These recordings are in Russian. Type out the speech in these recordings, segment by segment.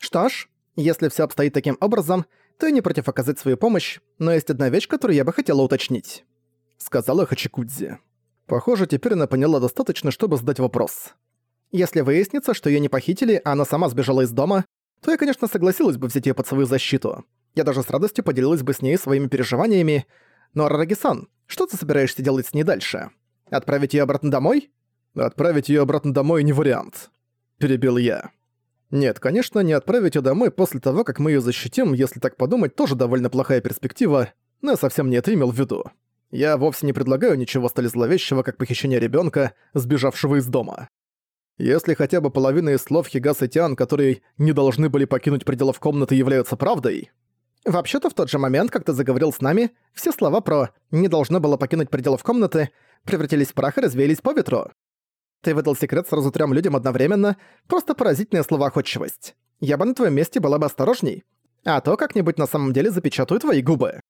Что ж, если все обстоит таким образом, то я не против оказать свою помощь, но есть одна вещь, которую я бы хотела уточнить», — сказала Хачикудзи. Похоже, теперь она поняла достаточно, чтобы задать вопрос. «Если выяснится, что её не похитили, а она сама сбежала из дома, то я, конечно, согласилась бы взять её под свою защиту. Я даже с радостью поделилась бы с ней своими переживаниями. Но, Рараги-сан, что ты собираешься делать с ней дальше? Отправить её обратно домой?» «Отправить её обратно домой не вариант», — перебил я. Нет, конечно, не отправить её домой после того, как мы её защитим, если так подумать, тоже довольно плохая перспектива, но я совсем не это имел в виду. Я вовсе не предлагаю ничего столь зловещего, как похищение ребёнка, сбежавшего из дома. Если хотя бы половина из слов Хигаса Тиан, которые не должны были покинуть пределов комнаты, являются правдой... Вообще-то в тот же момент, как ты заговорил с нами, все слова про «не должно было покинуть пределов комнаты» превратились в прах и развеялись по ветру. Ты выдал секрет сразу трем людям одновременно, просто поразительная словоохотчивость. Я бы на твоем месте была бы осторожней. А то как-нибудь на самом деле запечатаю твои губы.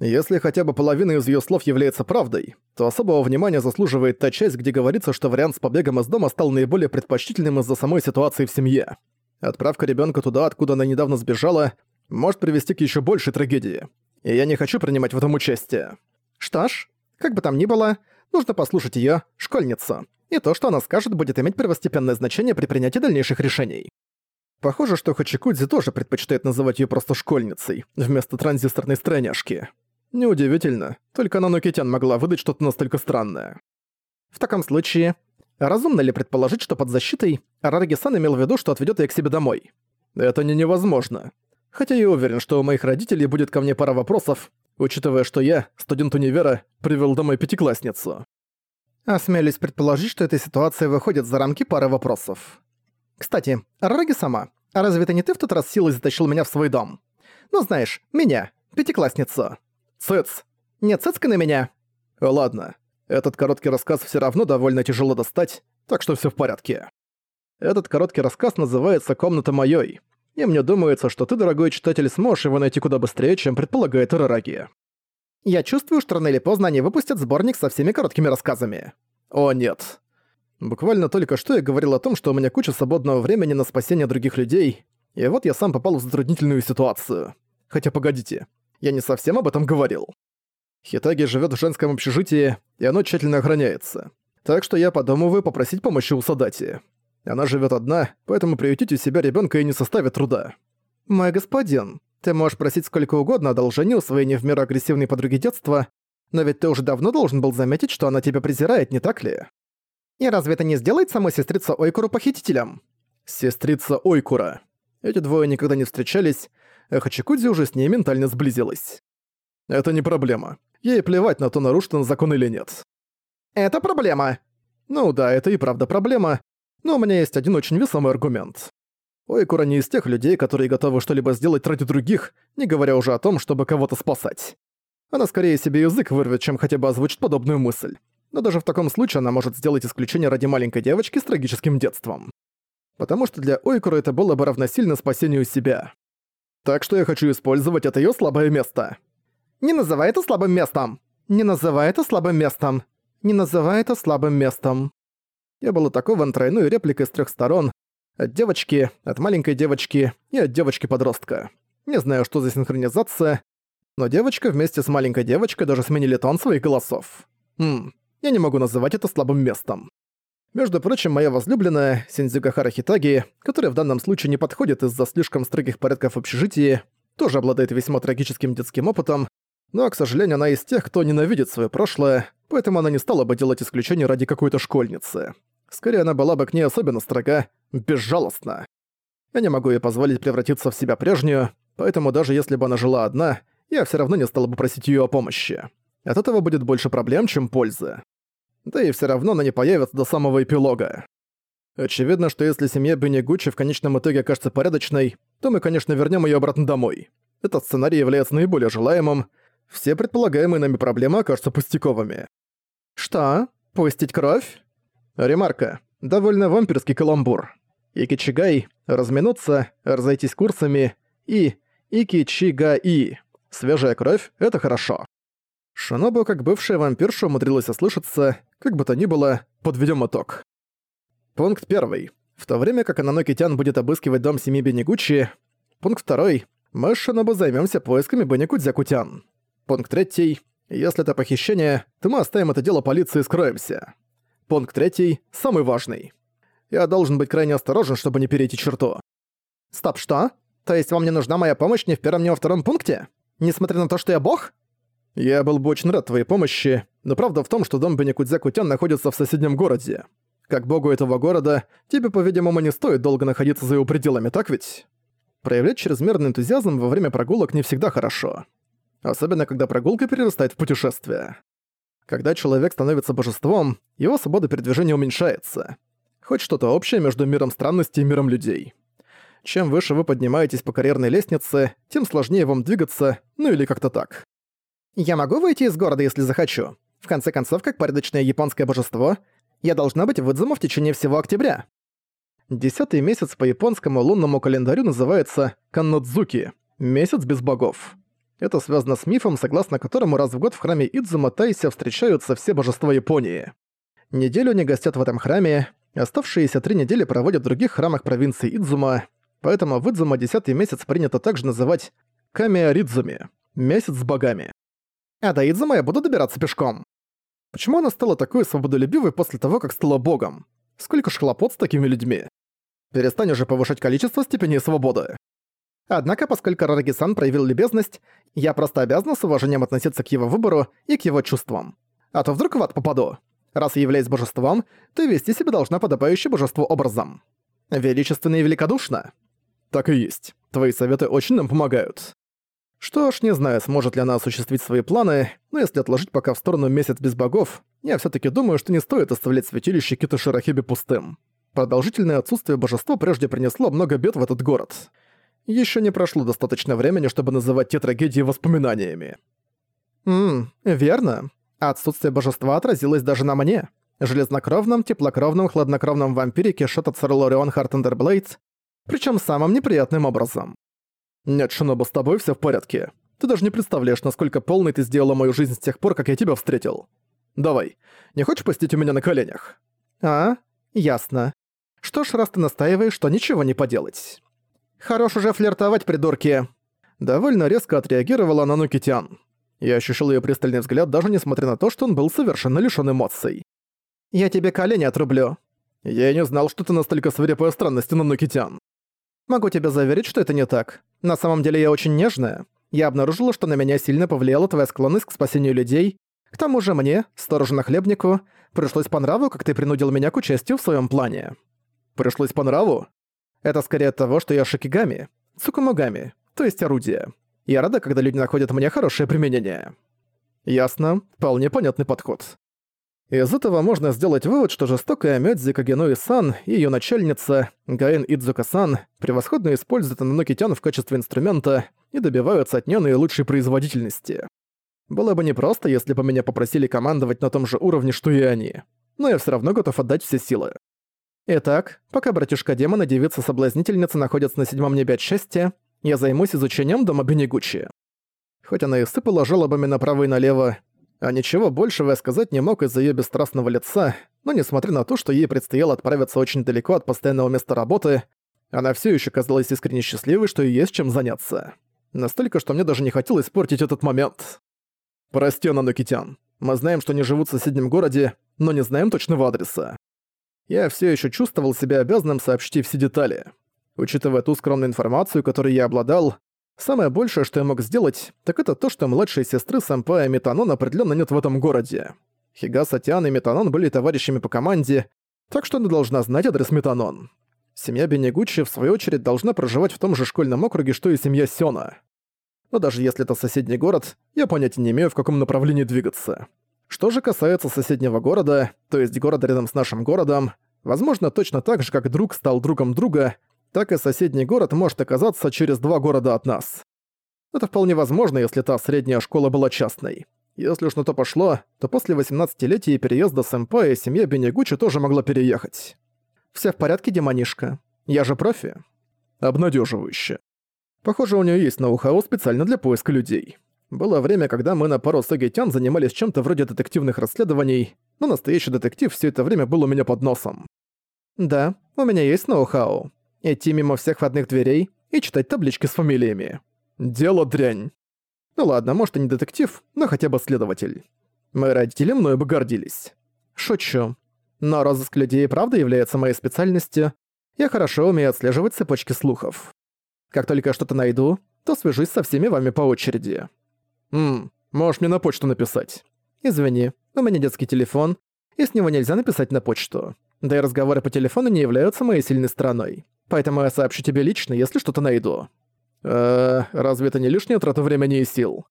Если хотя бы половина из ее слов является правдой, то особого внимания заслуживает та часть, где говорится, что вариант с побегом из дома стал наиболее предпочтительным из-за самой ситуации в семье. Отправка ребенка туда, откуда она недавно сбежала, может привести к еще большей трагедии. И я не хочу принимать в этом участие. Что ж, как бы там ни было, нужно послушать ее, школьницу и то, что она скажет, будет иметь первостепенное значение при принятии дальнейших решений. Похоже, что Хачикудзи тоже предпочитает называть ее просто школьницей, вместо транзисторной стройняшки. Неудивительно, только Нанукитян могла выдать что-то настолько странное. В таком случае, разумно ли предположить, что под защитой Арараги-сан имел в виду, что отведет ее к себе домой? Это не невозможно. Хотя я уверен, что у моих родителей будет ко мне пара вопросов, учитывая, что я, студент универа, привел домой пятиклассницу. Осмелюсь предположить, что эта ситуация выходит за рамки пары вопросов. Кстати, Раги сама, а разве это не ты в тот раз силой затащил меня в свой дом? Ну знаешь, меня, пятиклассницу. Цыц. Не цыцка на меня. Ладно, этот короткий рассказ все равно довольно тяжело достать, так что все в порядке. Этот короткий рассказ называется «Комната моей», и мне думается, что ты, дорогой читатель, сможешь его найти куда быстрее, чем предполагает Рараги. Я чувствую, что рано или поздно они выпустят сборник со всеми короткими рассказами. О нет. Буквально только что я говорил о том, что у меня куча свободного времени на спасение других людей, и вот я сам попал в затруднительную ситуацию. Хотя погодите, я не совсем об этом говорил. Хитаги живет в женском общежитии, и оно тщательно охраняется. Так что я подумываю попросить помощи у Садати. Она живет одна, поэтому приютить у себя ребенка и не составит труда. «Мой господин, ты можешь просить сколько угодно одолжения у своей не в меру агрессивной подруги детства, но ведь ты уже давно должен был заметить, что она тебя презирает, не так ли? И разве это не сделает самой сестрица Ойкуру похитителем? Сестрица Ойкура. Эти двое никогда не встречались, а Хачикудзи уже с ней ментально сблизилась. Это не проблема. Ей плевать на то, нарушен закон или нет. Это проблема. Ну да, это и правда проблема, но у меня есть один очень весомый аргумент. Ойкура не из тех людей, которые готовы что-либо сделать ради других, не говоря уже о том, чтобы кого-то спасать. Она скорее себе язык вырвет, чем хотя бы озвучит подобную мысль. Но даже в таком случае она может сделать исключение ради маленькой девочки с трагическим детством. Потому что для Ойкура это было бы равносильно спасению себя. Так что я хочу использовать это её слабое место. Не называй это слабым местом! Не называй это слабым местом! Не называй это слабым местом! Я был атакован тройной репликой с трёх сторон, от девочки, от маленькой девочки и от девочки-подростка. Не знаю, что за синхронизация, но девочка вместе с маленькой девочкой даже сменили тон своих голосов. Хм, я не могу называть это слабым местом. Между прочим, моя возлюбленная, Синдзюгахара Хитаги, которая в данном случае не подходит из-за слишком строгих порядков в общежитии, тоже обладает весьма трагическим детским опытом, но, к сожалению, она из тех, кто ненавидит свое прошлое, поэтому она не стала бы делать исключение ради какой-то школьницы. Скорее, она была бы к ней особенно строга, безжалостна. Я не могу ей позволить превратиться в себя прежнюю, поэтому даже если бы она жила одна, я все равно не стала бы просить ее о помощи. От этого будет больше проблем, чем пользы. Да и все равно она не появится до самого эпилога. Очевидно, что если семья Бенегучи в конечном итоге окажется порядочной, то мы, конечно, вернем ее обратно домой. Этот сценарий является наиболее желаемым. Все предполагаемые нами проблемы окажутся пустяковыми. Что? Пустить кровь? Ремарка. Довольно вампирский каламбур. Икичигай, разминуться, разойтись курсами и Икичигаи. Свежая кровь — это хорошо. Шинобу, как бывшая вампирша, умудрилась ослышаться, как бы то ни было, подведем итог. Пункт первый. В то время как Ананокитян будет обыскивать дом семьи Бенигучи. Пункт второй. Мы с Шинобу займёмся поисками Бенигудзякутян. Пункт третий. Если это похищение, то мы оставим это дело полиции и скроемся. Пункт третий. Самый важный. Я должен быть крайне осторожен, чтобы не перейти черту. Стоп, что? То есть вам не нужна моя помощь ни в первом, ни во втором пункте? Несмотря на то, что я бог? Я был бы очень рад твоей помощи, но правда в том, что дом Бенекудзя-Кутян находится в соседнем городе. Как богу этого города, тебе, по-видимому, не стоит долго находиться за его пределами, так ведь? Проявлять чрезмерный энтузиазм во время прогулок не всегда хорошо. Особенно, когда прогулка перерастает в путешествие. Когда человек становится божеством, его свобода передвижения уменьшается. Хоть что-то общее между миром странностей и миром людей. Чем выше вы поднимаетесь по карьерной лестнице, тем сложнее вам двигаться, ну или как-то так. Я могу выйти из города, если захочу. В конце концов, как порядочное японское божество, я должна быть в Идзумо в течение всего октября. Десятый месяц по японскому лунному календарю называется Каннодзуки – месяц без богов. Это связано с мифом, согласно которому раз в год в храме Идзума Тайся встречаются все божества Японии. Неделю они гостят в этом храме, оставшиеся три недели проводят в других храмах провинции Идзума, поэтому в Идзума десятый месяц принято также называть Камиаридзуми – месяц с богами. А до Идзума я буду добираться пешком. Почему она стала такой свободолюбивой после того, как стала богом? Сколько ж хлопот с такими людьми? Перестань уже повышать количество степеней свободы. Однако, поскольку Рараги-сан проявил любезность, я просто обязана с уважением относиться к его выбору и к его чувствам. А то вдруг в ад попаду. Раз я являюсь божеством, то вести себя должна подобающий божеству образом. Величественно и великодушно. Так и есть. Твои советы очень нам помогают. Что ж, не знаю, сможет ли она осуществить свои планы, но если отложить пока в сторону месяц без богов, я все таки думаю, что не стоит оставлять святилище Китоширахиби пустым. Продолжительное отсутствие божества прежде принесло много бед в этот город. Еще не прошло достаточно времени, чтобы называть те трагедии воспоминаниями. Ммм, верно. Отсутствие божества отразилось даже на мне. Железнокровном, теплокровном, хладнокровном вампире Кишот Ацеролаорион Хартандерблейд, причем самым неприятным образом. «Нет, Шиноба, с тобой все в порядке. Ты даже не представляешь, насколько полной ты сделала мою жизнь с тех пор, как я тебя встретил. Давай, не хочешь постить у меня на коленях?» «А? Ясно. Что ж, раз ты настаиваешь, что ничего не поделать». «Хорош уже флиртовать, придурки!» Довольно резко отреагировала на Нукитян. Я ощущал ее пристальный взгляд, даже несмотря на то, что он был совершенно лишён эмоций. «Я тебе колени отрублю». «Я не знал, что ты настолько свирепая странность, Нанукитян». «Могу тебя заверить, что это не так. На самом деле я очень нежная. Я обнаружила, что на меня сильно повлияла твоя склонность к спасению людей. К тому же мне, сторожу-нахлебнику, пришлось по нраву, как ты принудил меня к участию в своем плане». «Пришлось по нраву?» Это скорее от того, что я шикигами, цукумогами, то есть орудие. Я рада, когда люди находят мне хорошее применение. Ясно, вполне понятный подход. Из этого можно сделать вывод, что жестокая Мёдзи Кагенуи-сан и её начальница, Гаэн Идзука-сан, превосходно используют Ананокитян в качестве инструмента и добиваются от неё наилучшей производительности. Было бы непросто, если бы меня попросили командовать на том же уровне, что и они. Но я всё равно готов отдать все силы. Итак, пока братишка-демон и девица-соблазнительница находятся на седьмом небе от счастья, я займусь изучением дома Бенегучи. Хоть она и сыпала жалобами направо и налево, а ничего большего я сказать не мог из-за её бесстрастного лица, но несмотря на то, что ей предстояло отправиться очень далеко от постоянного места работы, она всё ещё казалась искренне счастливой, что и есть чем заняться. Настолько, что мне даже не хотелось испортить этот момент. «Прости, Нанукитян. Мы знаем, что они живут в соседнем городе, но не знаем точного адреса я все еще чувствовал себя обязанным сообщить все детали. Учитывая ту скромную информацию, которой я обладал, самое большее, что я мог сделать, так это то, что младшей сестры Сэмпая Метанон определенно нет в этом городе. Хигаса Тиан и Метанон были товарищами по команде, так что она должна знать адрес Метанон. Семья Бенегучи, в свою очередь, должна проживать в том же школьном округе, что и семья Сёна. Но даже если это соседний город, я понятия не имею, в каком направлении двигаться. Что же касается соседнего города, то есть города рядом с нашим городом, возможно, точно так же, как друг стал другом друга, так и соседний город может оказаться через два города от нас. Это вполне возможно, если та средняя школа была частной. Если уж на то пошло, то после 18-летия переезда сэмпая семья Бенегучи тоже могла переехать. Все в порядке, демонишка. Я же профи. Обнадеживающе. Похоже, у нее есть ноу-хау специально для поиска людей. Было время, когда мы на пару Сагитян занимались чем-то вроде детективных расследований, но настоящий детектив все это время был у меня под носом. Да, у меня есть ноу-хау. Идти мимо всех входных дверей и читать таблички с фамилиями. Дело дрянь. Ну ладно, может и не детектив, но хотя бы следователь. Мои родители мною бы гордились. Шучу. Но розыск людей правда является моей специальностью. Я хорошо умею отслеживать цепочки слухов. Как только что-то найду, то свяжусь со всеми вами по очереди. Ммм, можешь мне на почту написать. Извини, у меня детский телефон, и с него нельзя написать на почту. Да и разговоры по телефону не являются моей сильной стороной. Поэтому я сообщу тебе лично, если что-то найду. Э, разве это не лишняя трата времени и сил?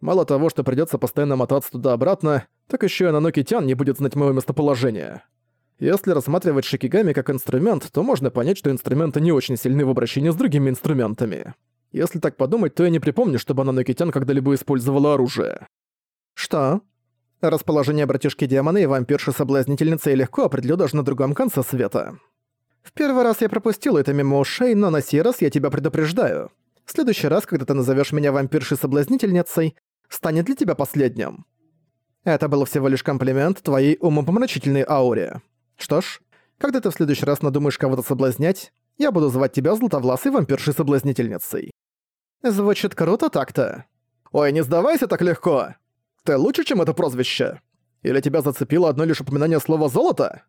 Мало того, что придётся постоянно мотаться туда-обратно, так ещё и Нанокитян не будет знать моего местоположения. Если рассматривать шикигами как инструмент, то можно понять, что инструменты не очень сильны в обращении с другими инструментами. Если так подумать, то я не припомню, чтобы Нанокитян когда-либо использовала оружие. Что? Расположение братишки-демона и вампирши-соблазнительницы я легко определю даже на другом конце света. В первый раз я пропустил это мимо ушей, но на сей раз я тебя предупреждаю. В следующий раз, когда ты назовешь меня вампиршей-соблазнительницей, станет для тебя последним. Это был всего лишь комплимент твоей умопомрачительной ауре. Что ж, когда ты в следующий раз надумаешь кого-то соблазнять, я буду звать тебя златовласой вампиршей-соблазнительницей. Звучит круто так-то. Ой, не сдавайся так легко. Ты лучше, чем это прозвище? Или тебя зацепило одно лишь упоминание слова «золото»?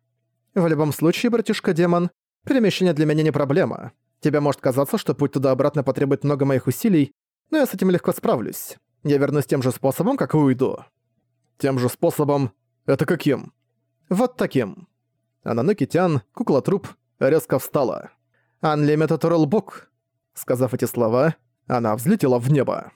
В любом случае, братишка-демон, перемещение для меня не проблема. Тебе может казаться, что путь туда-обратно потребует много моих усилий, но я с этим легко справлюсь. Я вернусь тем же способом, как и уйду. Тем же способом? Это каким? Вот таким. Ананокитян, кукла-труп, резко встала. «Unlimited Rulebook». Сказав эти слова, она взлетела в небо.